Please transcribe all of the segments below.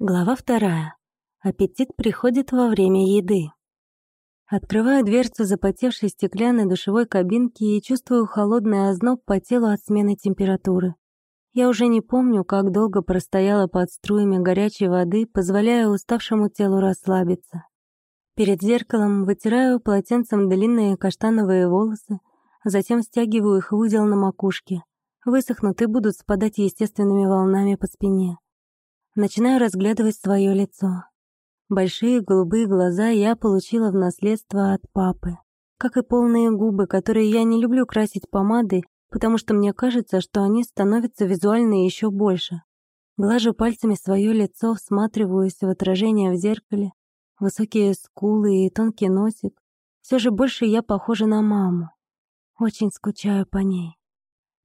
Глава вторая. Аппетит приходит во время еды. Открываю дверцу запотевшей стеклянной душевой кабинки и чувствую холодный озноб по телу от смены температуры. Я уже не помню, как долго простояла под струями горячей воды, позволяя уставшему телу расслабиться. Перед зеркалом вытираю полотенцем длинные каштановые волосы, затем стягиваю их в узел на макушке. Высохнут и будут спадать естественными волнами по спине. Начинаю разглядывать свое лицо. Большие голубые глаза я получила в наследство от папы. Как и полные губы, которые я не люблю красить помадой, потому что мне кажется, что они становятся визуально еще больше. Глажу пальцами свое лицо, всматриваюсь в отражение в зеркале. Высокие скулы и тонкий носик. Все же больше я похожа на маму. Очень скучаю по ней.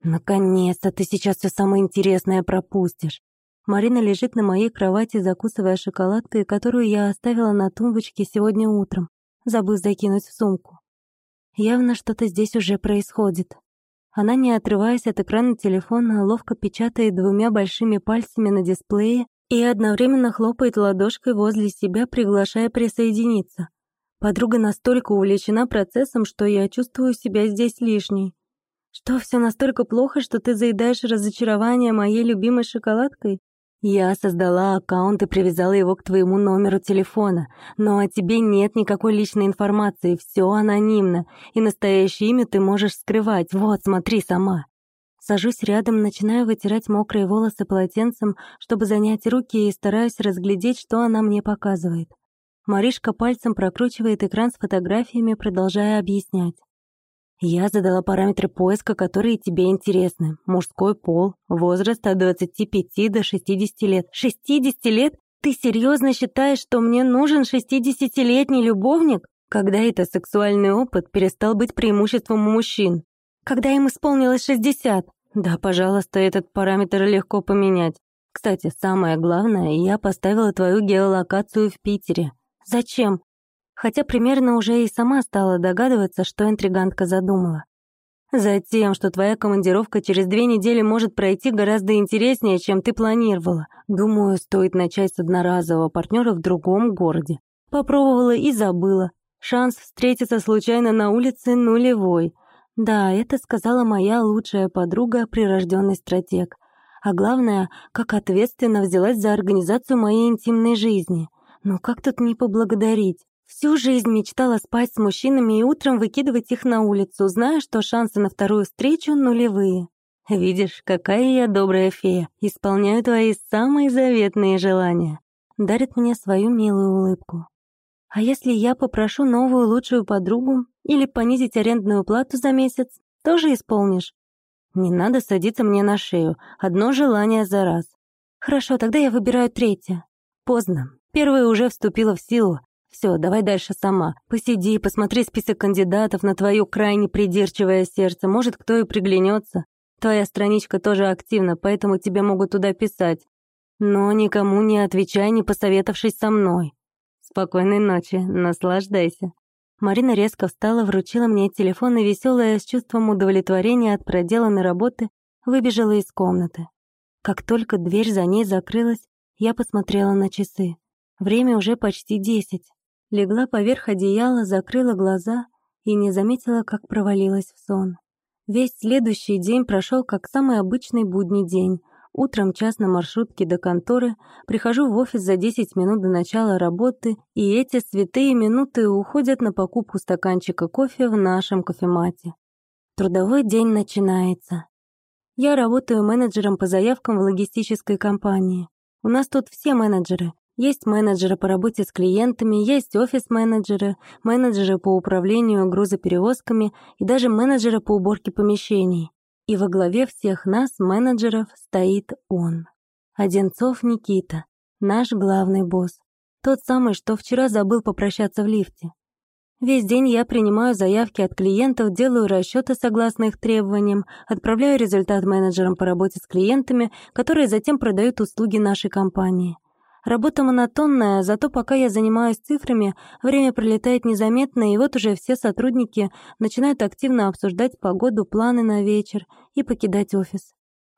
«Наконец-то ты сейчас все самое интересное пропустишь!» Марина лежит на моей кровати, закусывая шоколадкой, которую я оставила на тумбочке сегодня утром, забыв закинуть в сумку. Явно что-то здесь уже происходит. Она, не отрываясь от экрана телефона, ловко печатает двумя большими пальцами на дисплее и одновременно хлопает ладошкой возле себя, приглашая присоединиться. Подруга настолько увлечена процессом, что я чувствую себя здесь лишней. Что, все настолько плохо, что ты заедаешь разочарование моей любимой шоколадкой? Я создала аккаунт и привязала его к твоему номеру телефона, но о тебе нет никакой личной информации, все анонимно, и настоящее имя ты можешь скрывать. Вот, смотри сама. Сажусь рядом, начинаю вытирать мокрые волосы полотенцем, чтобы занять руки и стараюсь разглядеть, что она мне показывает. Маришка пальцем прокручивает экран с фотографиями, продолжая объяснять. Я задала параметры поиска, которые тебе интересны. Мужской пол, возраст от 25 до 60 лет. 60 лет? Ты серьезно считаешь, что мне нужен 60-летний любовник? Когда это сексуальный опыт перестал быть преимуществом у мужчин? Когда им исполнилось 60? Да, пожалуйста, этот параметр легко поменять. Кстати, самое главное, я поставила твою геолокацию в Питере. Зачем? Хотя примерно уже и сама стала догадываться, что интригантка задумала. Затем, что твоя командировка через две недели может пройти гораздо интереснее, чем ты планировала. Думаю, стоит начать с одноразового партнера в другом городе. Попробовала и забыла. Шанс встретиться случайно на улице нулевой. Да, это сказала моя лучшая подруга, прирожденный стратег. А главное, как ответственно взялась за организацию моей интимной жизни. Ну как тут не поблагодарить? Всю жизнь мечтала спать с мужчинами и утром выкидывать их на улицу, зная, что шансы на вторую встречу нулевые. Видишь, какая я добрая фея, исполняю твои самые заветные желания. Дарит мне свою милую улыбку. А если я попрошу новую лучшую подругу или понизить арендную плату за месяц, тоже исполнишь? Не надо садиться мне на шею, одно желание за раз. Хорошо, тогда я выбираю третье. Поздно. Первое уже вступило в силу, все, давай дальше сама. Посиди, посмотри список кандидатов на твое крайне придирчивое сердце. Может, кто и приглянется. Твоя страничка тоже активна, поэтому тебе могут туда писать. Но никому не отвечай, не посоветовавшись со мной. Спокойной ночи, наслаждайся. Марина резко встала, вручила мне телефон и, веселая, с чувством удовлетворения от проделанной работы, выбежала из комнаты. Как только дверь за ней закрылась, я посмотрела на часы. Время уже почти десять легла поверх одеяла, закрыла глаза и не заметила, как провалилась в сон. Весь следующий день прошел как самый обычный будний день. Утром час на маршрутке до конторы, прихожу в офис за 10 минут до начала работы, и эти святые минуты уходят на покупку стаканчика кофе в нашем кофемате. Трудовой день начинается. Я работаю менеджером по заявкам в логистической компании. У нас тут все менеджеры, есть менеджеры по работе с клиентами, есть офис-менеджеры, менеджеры по управлению грузоперевозками и даже менеджеры по уборке помещений. И во главе всех нас, менеджеров, стоит он. Одинцов Никита, наш главный босс. Тот самый, что вчера забыл попрощаться в лифте. Весь день я принимаю заявки от клиентов, делаю расчеты согласно их требованиям, отправляю результат менеджерам по работе с клиентами, которые затем продают услуги нашей компании. Работа монотонная, зато пока я занимаюсь цифрами, время пролетает незаметно, и вот уже все сотрудники начинают активно обсуждать погоду, планы на вечер и покидать офис.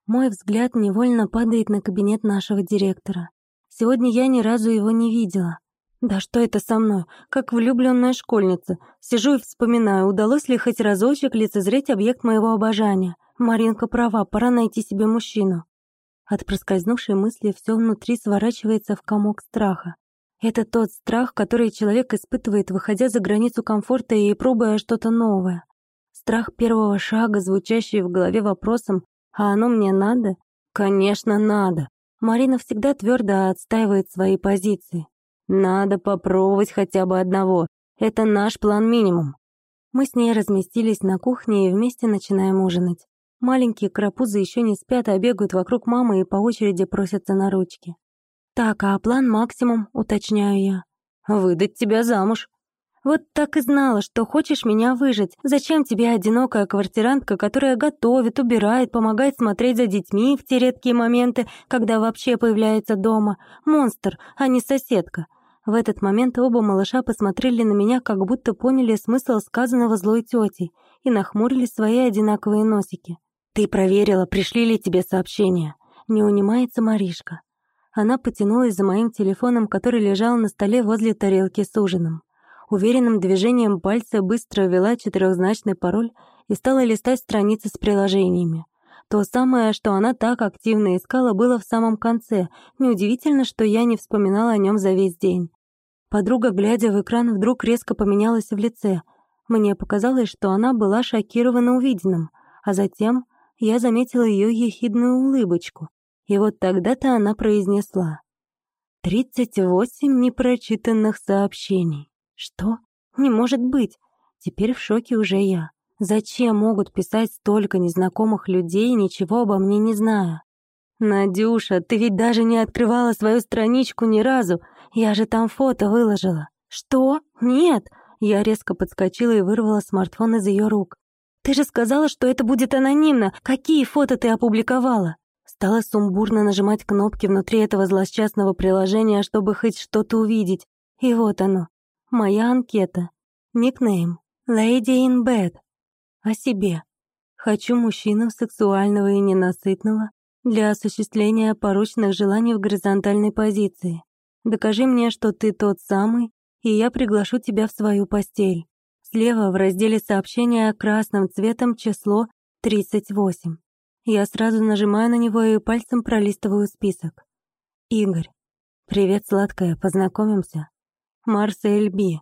Мой взгляд невольно падает на кабинет нашего директора. Сегодня я ни разу его не видела. Да что это со мной? Как влюбленная школьница. Сижу и вспоминаю, удалось ли хоть разочек лицезреть объект моего обожания. Маринка права, пора найти себе мужчину. От проскользнувшей мысли все внутри сворачивается в комок страха. Это тот страх, который человек испытывает, выходя за границу комфорта и пробуя что-то новое. Страх первого шага, звучащий в голове вопросом «А оно мне надо?» Конечно, надо. Марина всегда твердо отстаивает свои позиции. Надо попробовать хотя бы одного. Это наш план минимум. Мы с ней разместились на кухне и вместе начинаем ужинать. Маленькие крапузы еще не спят, а бегают вокруг мамы и по очереди просятся на ручки. «Так, а план максимум?» — уточняю я. «Выдать тебя замуж». «Вот так и знала, что хочешь меня выжить. Зачем тебе одинокая квартирантка, которая готовит, убирает, помогает смотреть за детьми в те редкие моменты, когда вообще появляется дома? Монстр, а не соседка. В этот момент оба малыша посмотрели на меня, как будто поняли смысл сказанного злой тетей и нахмурили свои одинаковые носики. «Ты проверила, пришли ли тебе сообщения?» Не унимается Маришка. Она потянулась за моим телефоном, который лежал на столе возле тарелки с ужином. Уверенным движением пальца быстро ввела четырехзначный пароль и стала листать страницы с приложениями. То самое, что она так активно искала, было в самом конце. Неудивительно, что я не вспоминала о нем за весь день. Подруга, глядя в экран, вдруг резко поменялась в лице. Мне показалось, что она была шокирована увиденным, а затем я заметила ее ехидную улыбочку. И вот тогда-то она произнесла. «Тридцать восемь непрочитанных сообщений. Что? Не может быть. Теперь в шоке уже я. Зачем могут писать столько незнакомых людей, ничего обо мне не зная? «Надюша, ты ведь даже не открывала свою страничку ни разу. Я же там фото выложила». «Что? Нет!» Я резко подскочила и вырвала смартфон из ее рук. «Ты же сказала, что это будет анонимно. Какие фото ты опубликовала?» Стала сумбурно нажимать кнопки внутри этого злосчастного приложения, чтобы хоть что-то увидеть. И вот оно. Моя анкета. Никнейм. Lady in Bed о себе. Хочу мужчину сексуального и ненасытного для осуществления порочных желаний в горизонтальной позиции. Докажи мне, что ты тот самый, и я приглашу тебя в свою постель. Слева в разделе сообщения красным цветом число 38. Я сразу нажимаю на него и пальцем пролистываю список. Игорь. Привет, сладкая, познакомимся. Марсель Би.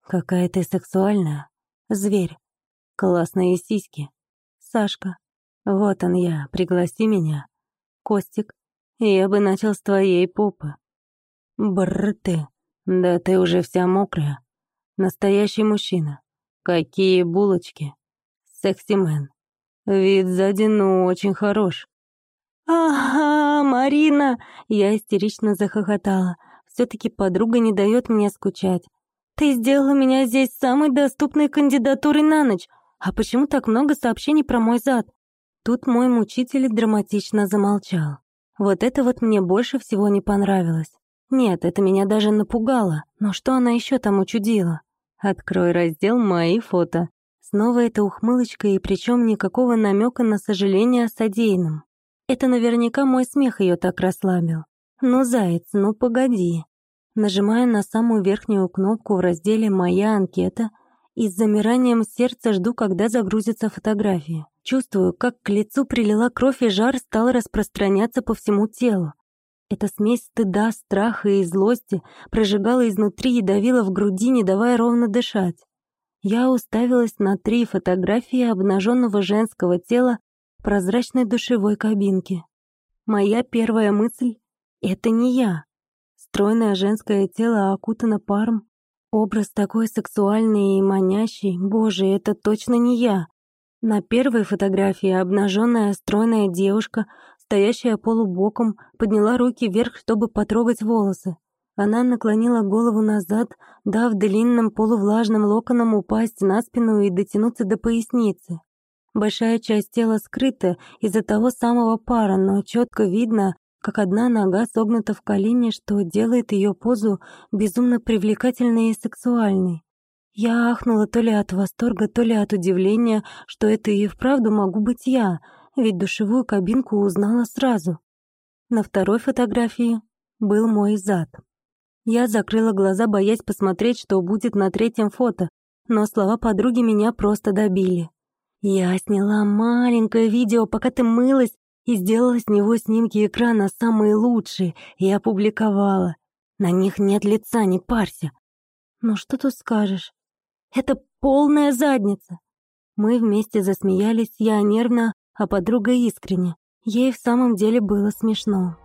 Какая ты сексуальная. Зверь. Классные сиськи. Сашка. Вот он я, пригласи меня. Костик. Я бы начал с твоей попы. Бррр ты. Да ты уже вся мокрая. Настоящий мужчина. Какие булочки. Секси-мен. Вид сзади, ну, очень хорош. «Ага, Марина!» Я истерично захохотала. все таки подруга не дает мне скучать. «Ты сделала меня здесь самой доступной кандидатурой на ночь. А почему так много сообщений про мой зад? Тут мой мучитель драматично замолчал. Вот это вот мне больше всего не понравилось. Нет, это меня даже напугало. Но что она еще там учудила? Открой раздел «Мои фото». Снова эта ухмылочка, и причем никакого намека на сожаление о содеянном. Это наверняка мой смех ее так расслабил. Ну, заяц, ну погоди. Нажимаю на самую верхнюю кнопку в разделе «Моя анкета», и с замиранием сердца жду, когда загрузится фотография. Чувствую, как к лицу прилила кровь и жар стал распространяться по всему телу. Эта смесь стыда, страха и злости прожигала изнутри и давила в груди, не давая ровно дышать. Я уставилась на три фотографии обнаженного женского тела в прозрачной душевой кабинке. Моя первая мысль — это не я. Стройное женское тело окутано паром, Образ такой сексуальный и манящий, боже, это точно не я. На первой фотографии обнаженная стройная девушка, стоящая полубоком, подняла руки вверх, чтобы потрогать волосы. Она наклонила голову назад, дав длинным полувлажным локонам упасть на спину и дотянуться до поясницы. Большая часть тела скрыта из-за того самого пара, но четко видно, как одна нога согнута в колени, что делает ее позу безумно привлекательной и сексуальной. Я ахнула то ли от восторга, то ли от удивления, что это и вправду могу быть я, ведь душевую кабинку узнала сразу. На второй фотографии был мой зад. Я закрыла глаза, боясь посмотреть, что будет на третьем фото, но слова подруги меня просто добили. Я сняла маленькое видео, пока ты мылась, и сделала с него снимки экрана самые лучшие и опубликовала. На них нет лица, не парься. Ну что тут скажешь? Это полная задница. Мы вместе засмеялись, я нервно, а подруга искренне. Ей в самом деле было смешно.